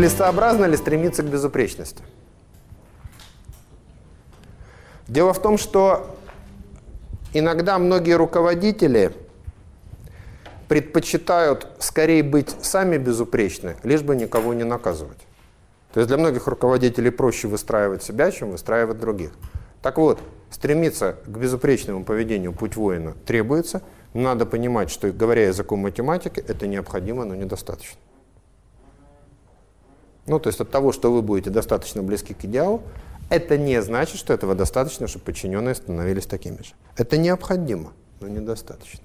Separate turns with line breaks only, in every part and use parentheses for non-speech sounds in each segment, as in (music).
Целесообразно ли стремиться к безупречности? Дело в том, что иногда многие руководители предпочитают скорее быть сами безупречны, лишь бы никого не наказывать. То есть для многих руководителей проще выстраивать себя, чем выстраивать других. Так вот, стремиться к безупречному поведению путь воина требуется. Надо понимать, что, говоря языком математики, это необходимо, но недостаточно. Ну, то есть от того, что вы будете достаточно близки к идеалу, это не значит, что этого достаточно, чтобы подчиненные становились такими же. Это необходимо, но недостаточно.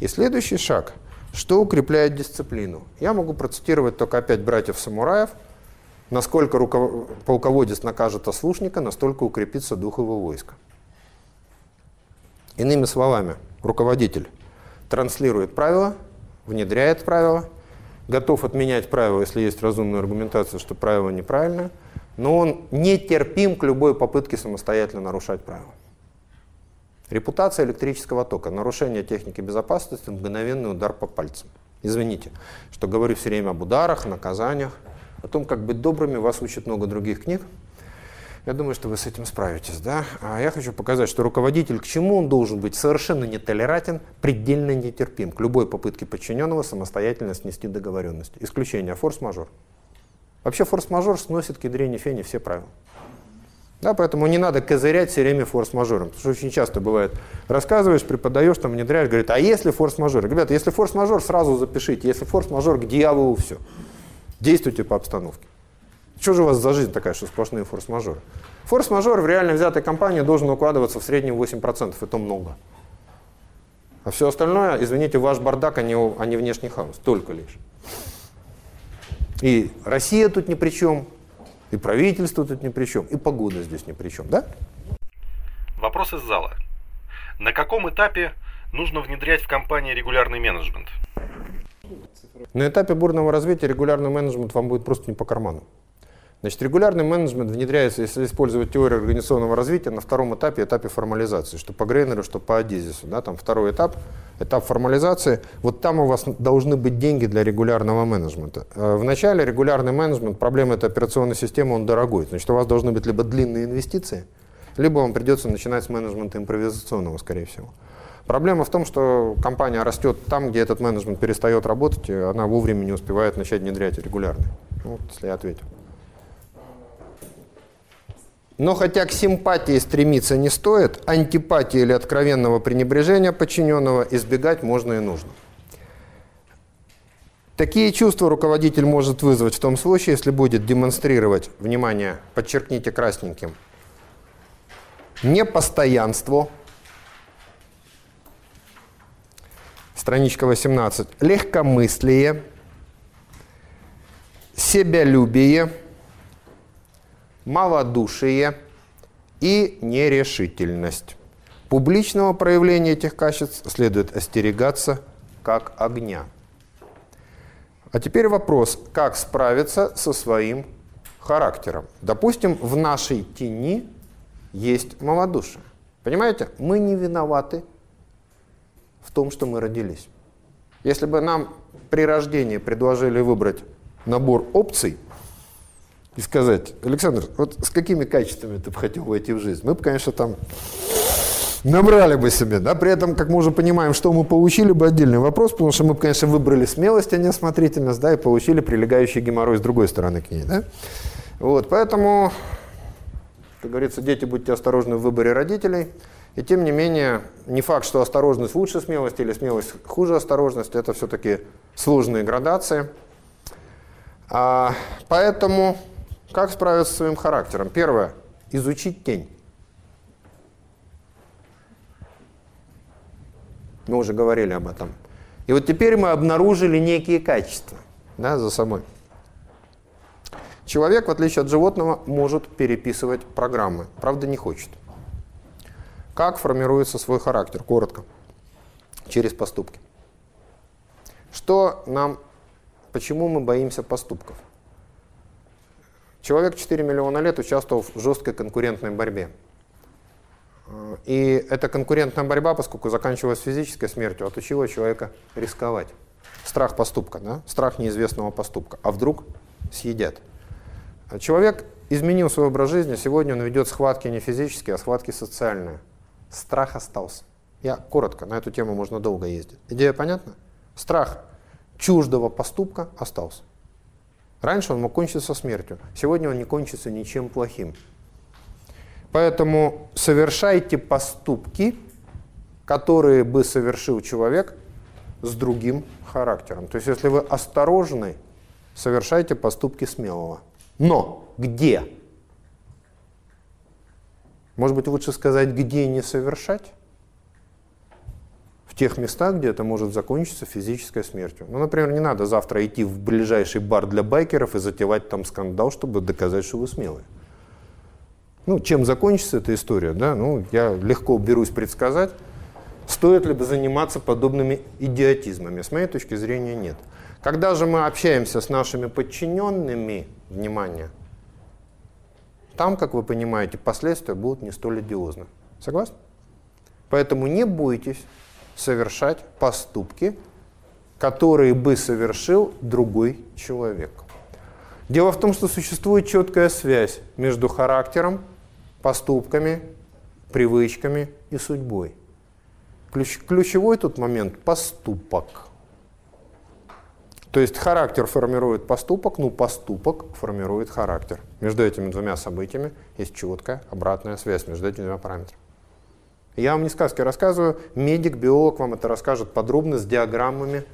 И следующий шаг, что укрепляет дисциплину. Я могу процитировать только опять братьев-самураев. Насколько руков... полководец накажет ослушника, настолько укрепится дух его войска. Иными словами, руководитель транслирует правила, внедряет правила, готов отменять правила, если есть разумная аргументация, что правило неправильное, но он нетерпим к любой попытке самостоятельно нарушать правила. Репутация электрического тока, нарушение техники безопасности, мгновенный удар по пальцам. Извините, что говорю все время об ударах, наказаниях, о том, как быть добрыми, вас учат много других книг. Я думаю, что вы с этим справитесь. Да? А я хочу показать, что руководитель, к чему он должен быть совершенно нетолерантен, предельно нетерпим к любой попытке подчиненного самостоятельно снести договоренность. Исключение форс-мажор. Вообще форс-мажор сносит к ядрене фени все правила. Да, поэтому не надо козырять все время форс-мажором. Потому что очень часто бывает, рассказываешь, преподаешь, там внедряешь, говорит, а если форс-мажор? Ребята, если форс-мажор, сразу запишите. Если форс-мажор, к дьяволу все. Действуйте по обстановке. Что же у вас за жизнь такая, что сплошные форс-мажоры? Форс-мажор в реально взятой компании должен укладываться в среднем 8%, это много. А все остальное, извините, ваш бардак, а не, а не внешний хаос, только лишь. И Россия тут ни при чем, и правительство тут ни при чем, и погода здесь ни при чем, да?
Вопрос из зала. На каком этапе нужно внедрять в компании регулярный менеджмент?
На этапе бурного развития регулярный менеджмент вам будет просто не по карману. Значит, регулярный менеджмент внедряется, если использовать теорию организационного развития, на втором этапе, этапе формализации, что по Грейнеру, что по Адизису. Да, там второй этап, этап формализации. Вот там у вас должны быть деньги для регулярного менеджмента. Э, в начале регулярный менеджмент, проблема этой операционной системы, он дорогой. Значит, у вас должны быть либо длинные инвестиции, либо вам придется начинать с менеджмента импровизационного, скорее всего. Проблема в том, что компания растет там, где этот менеджмент перестает работать, и она вовремя не успевает начать внедрять регулярный. Вот, если я ответил. Но хотя к симпатии стремиться не стоит, антипатии или откровенного пренебрежения подчиненного избегать можно и нужно. Такие чувства руководитель может вызвать в том случае, если будет демонстрировать, внимание, подчеркните красненьким, непостоянство, страничка 18, легкомыслие, себялюбие, малодушие и нерешительность. Публичного проявления этих качеств следует остерегаться как огня. А теперь вопрос, как справиться со своим характером. Допустим, в нашей тени есть малодушие. Понимаете, мы не виноваты в том, что мы родились. Если бы нам при рождении предложили выбрать набор опций – и сказать, Александр, вот с какими качествами ты бы хотел войти в жизнь? Мы бы, конечно, там набрали бы себе, да, при этом, как мы уже понимаем, что мы получили бы отдельный вопрос, потому что мы бы, конечно, выбрали смелость, а не осмотрительность, да, и получили прилегающий геморрой с другой стороны к ней, да. Вот, поэтому, как говорится, дети, будьте осторожны в выборе родителей, и тем не менее, не факт, что осторожность лучше смелости или смелость хуже осторожности, это все-таки сложные градации. А, поэтому как справиться со своим характером? Первое. Изучить тень. Мы уже говорили об этом. И вот теперь мы обнаружили некие качества да, за собой. Человек, в отличие от животного, может переписывать программы. Правда, не хочет. Как формируется свой характер? Коротко. Через поступки. Что нам, почему мы боимся поступков? Человек 4 миллиона лет участвовал в жесткой конкурентной борьбе. И эта конкурентная борьба, поскольку заканчивалась физической смертью, отучила человека рисковать. Страх поступка, да? страх неизвестного поступка. А вдруг съедят. Человек изменил свой образ жизни, сегодня он ведет схватки не физические, а схватки социальные. Страх остался. Я коротко, на эту тему можно долго ездить. Идея понятна? Страх чуждого поступка остался. Раньше он мог кончиться смертью, сегодня он не кончится ничем плохим. Поэтому совершайте поступки, которые бы совершил человек с другим характером. То есть если вы осторожны, совершайте поступки смелого. Но где? Может быть, лучше сказать, где не совершать? В тех местах, где это может закончиться физической смертью. Ну, например, не надо завтра идти в ближайший бар для байкеров и затевать там скандал, чтобы доказать, что вы смелые. Ну, чем закончится эта история, да, ну, я легко берусь предсказать. Стоит ли бы заниматься подобными идиотизмами? С моей точки зрения, нет. Когда же мы общаемся с нашими подчиненными, внимание, там, как вы понимаете, последствия будут не столь идиозны. Согласны? Поэтому не бойтесь совершать поступки, которые бы совершил другой человек. Дело в том, что существует четкая связь между характером, поступками, привычками и судьбой. Ключ, ключевой тут момент – поступок. То есть характер формирует поступок, ну поступок формирует характер. Между этими двумя событиями есть четкая обратная связь между этими двумя параметрами. Я вам не сказки рассказываю, медик, биолог вам это расскажет подробно с диаграммами,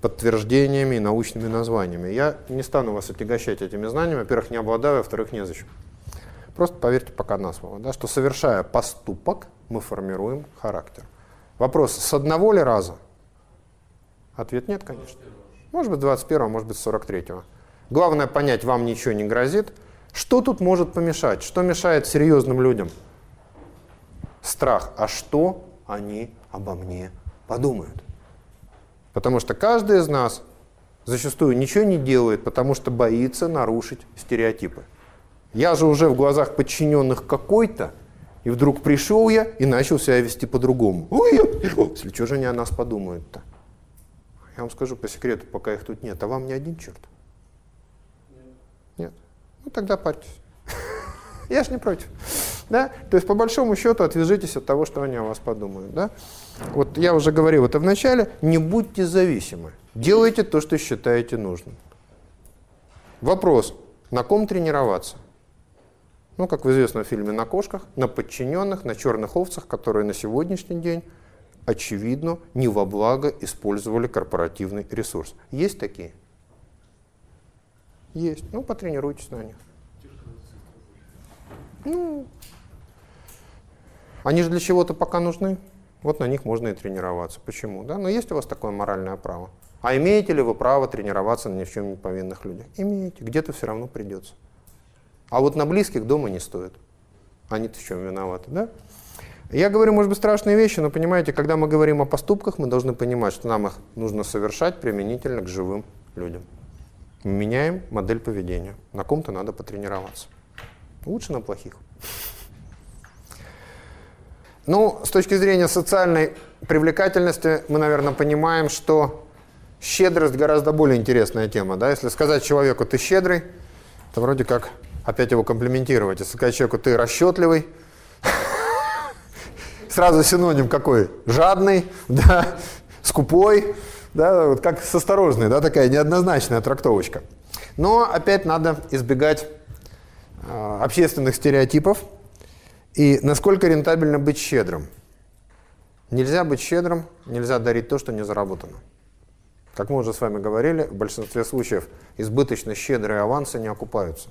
подтверждениями и научными названиями. Я не стану вас отягощать этими знаниями, во-первых, не обладаю, во-вторых, незачем. Просто поверьте пока на слово, да, что совершая поступок, мы формируем характер. Вопрос, с одного ли раза? Ответ нет, конечно. Может быть, 21 может быть, 43-го. Главное понять, вам ничего не грозит. Что тут может помешать? Что мешает серьезным людям? Страх. А что они обо мне подумают? Потому что каждый из нас зачастую ничего не делает, потому что боится нарушить стереотипы. Я же уже в глазах подчиненных какой-то, и вдруг пришел я и начал себя вести по-другому. Ой, если что же они о нас подумают-то? Я вам скажу по секрету, пока их тут нет. А вам не один черт? Нет. Нет? Ну тогда парьтесь. (laughs) Я ж не против. Да? То есть, по большому счету, отвяжитесь от того, что они о вас подумают. Да? Вот я уже говорил это в начале, не будьте зависимы. Делайте то, что считаете нужным. Вопрос, на ком тренироваться? Ну, как в известном фильме «На кошках», на подчиненных, на черных овцах, которые на сегодняшний день, очевидно, не во благо использовали корпоративный ресурс. Есть такие? Есть. Ну, потренируйтесь на них. Ну, они же для чего-то пока нужны. Вот на них можно и тренироваться. Почему? Да? Но есть у вас такое моральное право. А имеете ли вы право тренироваться на ни в чем не повинных людях? Имеете. Где-то все равно придется. А вот на близких дома не стоит. Они-то в чем виноваты, да? Я говорю, может быть, страшные вещи, но понимаете, когда мы говорим о поступках, мы должны понимать, что нам их нужно совершать применительно к живым людям. Мы меняем модель поведения. На ком-то надо потренироваться. Лучше на плохих. Ну, с точки зрения социальной привлекательности, мы, наверное, понимаем, что щедрость гораздо более интересная тема. Да? Если сказать человеку «ты щедрый», то вроде как опять его комплиментировать. Если сказать человеку, ты расчетливый, (laughs) сразу синоним какой? Жадный, (laughs) да, скупой, да, вот как с осторожной, да, такая неоднозначная трактовочка. Но опять надо избегать э, общественных стереотипов. И насколько рентабельно быть щедрым? Нельзя быть щедрым, нельзя дарить то, что не заработано. Как мы уже с вами говорили, в большинстве случаев избыточно щедрые авансы не окупаются.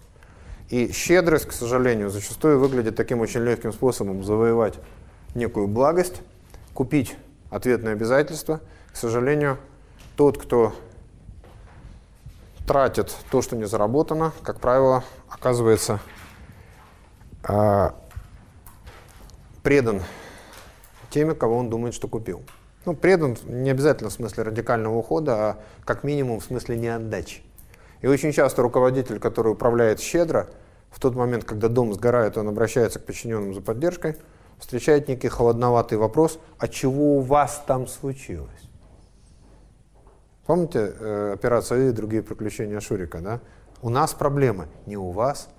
И щедрость, к сожалению, зачастую выглядит таким очень легким способом завоевать некую благость, купить ответные обязательства. К сожалению, тот, кто тратит то, что не заработано, как правило, оказывается э, предан теми, кого он думает, что купил. Ну, предан не обязательно в смысле радикального ухода, а как минимум в смысле неотдачи. И очень часто руководитель, который управляет щедро, в тот момент, когда дом сгорает, он обращается к подчиненным за поддержкой, встречает некий холодноватый вопрос, а чего у вас там случилось? Помните э, операция и другие приключения Шурика, да? У нас проблемы не у вас,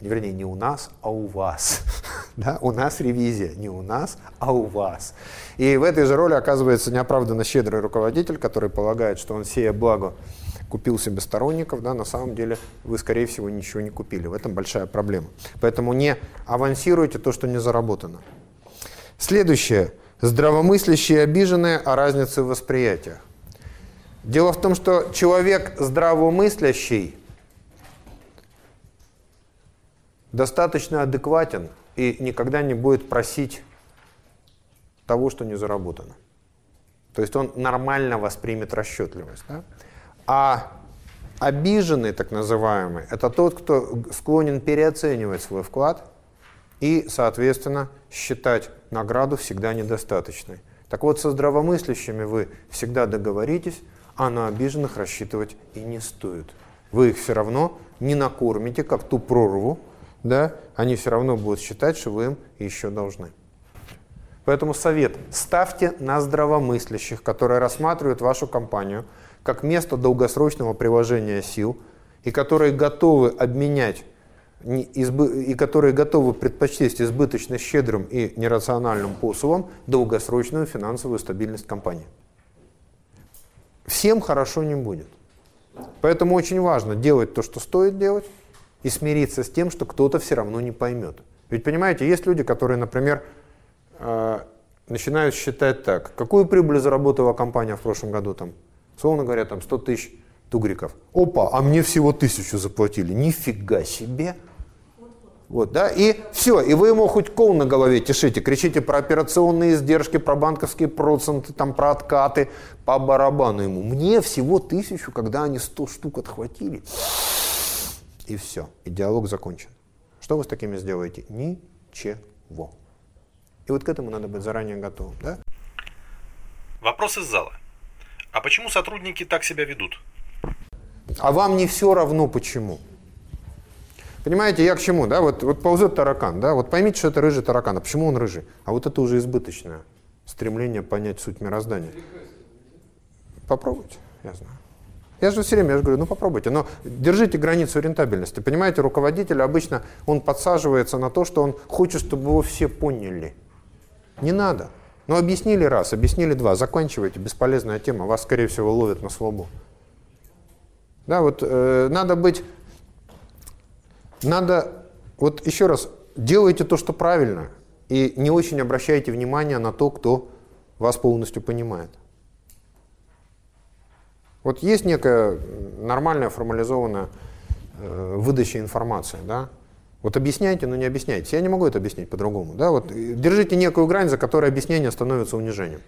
вернее, не у нас, а у вас. Да? У нас ревизия, не у нас, а у вас. И в этой же роли оказывается неоправданно щедрый руководитель, который полагает, что он сея благо купил себе сторонников, да, на самом деле вы, скорее всего, ничего не купили. В этом большая проблема. Поэтому не авансируйте то, что не заработано. Следующее. Здравомыслящие обиженные о разнице в восприятиях. Дело в том, что человек здравомыслящий достаточно адекватен и никогда не будет просить того, что не заработано. То есть он нормально воспримет расчетливость. Да? А обиженный, так называемый, это тот, кто склонен переоценивать свой вклад и, соответственно, считать награду всегда недостаточной. Так вот, со здравомыслящими вы всегда договоритесь, а на обиженных рассчитывать и не стоит. Вы их все равно не накормите, как ту прорву, да, они все равно будут считать, что вы им еще должны. Поэтому совет, ставьте на здравомыслящих, которые рассматривают вашу компанию как место долгосрочного приложения сил и которые готовы обменять и которые готовы предпочесть избыточно щедрым и нерациональным посулом долгосрочную финансовую стабильность компании. Всем хорошо не будет. Поэтому очень важно делать то, что стоит делать, и смириться с тем, что кто-то все равно не поймет. Ведь понимаете, есть люди, которые, например, э, начинают считать так, какую прибыль заработала компания в прошлом году, там, словно говоря, там 100 тысяч тугриков. Опа, а мне всего тысячу заплатили. Нифига себе. Вот, да, и все, и вы ему хоть кол на голове тешите, кричите про операционные издержки, про банковские проценты, там, про откаты, по барабану ему. Мне всего тысячу, когда они 100 штук отхватили. И все, и диалог закончен. Что вы с такими сделаете? Ничего. И вот к этому надо быть заранее готовым. Да?
Вопрос из зала. А почему сотрудники так себя ведут?
А вам не все равно почему. Понимаете, я к чему, да? Вот, вот ползет таракан, да? Вот поймите, что это рыжий таракан. А почему он рыжий? А вот это уже избыточное стремление понять суть мироздания. Попробуйте, я знаю. Я же все время я же говорю, ну попробуйте, но держите границу рентабельности. Понимаете, руководитель обычно, он подсаживается на то, что он хочет, чтобы его все поняли. Не надо. Ну объяснили раз, объяснили два, заканчивайте, бесполезная тема, вас, скорее всего, ловят на слабо. Да, вот э, надо быть, надо, вот еще раз, делайте то, что правильно, и не очень обращайте внимание на то, кто вас полностью понимает. Вот есть некая нормальная формализованная э, выдача информации, да? Вот объясняйте, но не объясняйте. Я не могу это объяснить по-другому. Да? Вот держите некую грань, за которой объяснение становится унижением.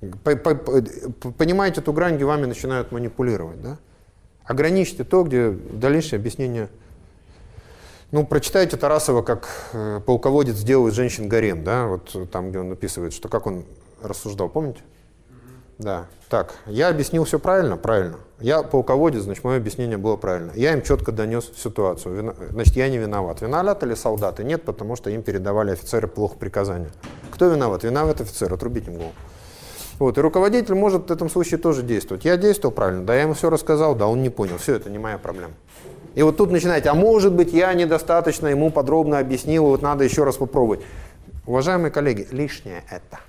Понимаете эту грань, где вами начинают манипулировать. Да? Ограничьте то, где дальнейшее объяснение... Ну, прочитайте Тарасова, как э, полководец делает женщин гарем, да, вот там, где он описывает, что как он рассуждал, помните? Да. Так, я объяснил все правильно? Правильно. Я полководец, значит, мое объяснение было правильно. Я им четко донес ситуацию. Вина... Значит, я не виноват. Виноваты ли солдаты? Нет, потому что им передавали офицеры плохо приказания. Кто виноват? Виноват офицер, отрубить им голову. Вот, и руководитель может в этом случае тоже действовать. Я действовал правильно, да, я ему все рассказал, да, он не понял. Все, это не моя проблема. И вот тут начинаете, а может быть, я недостаточно ему подробно объяснил, вот надо еще раз попробовать. Уважаемые коллеги, лишнее это.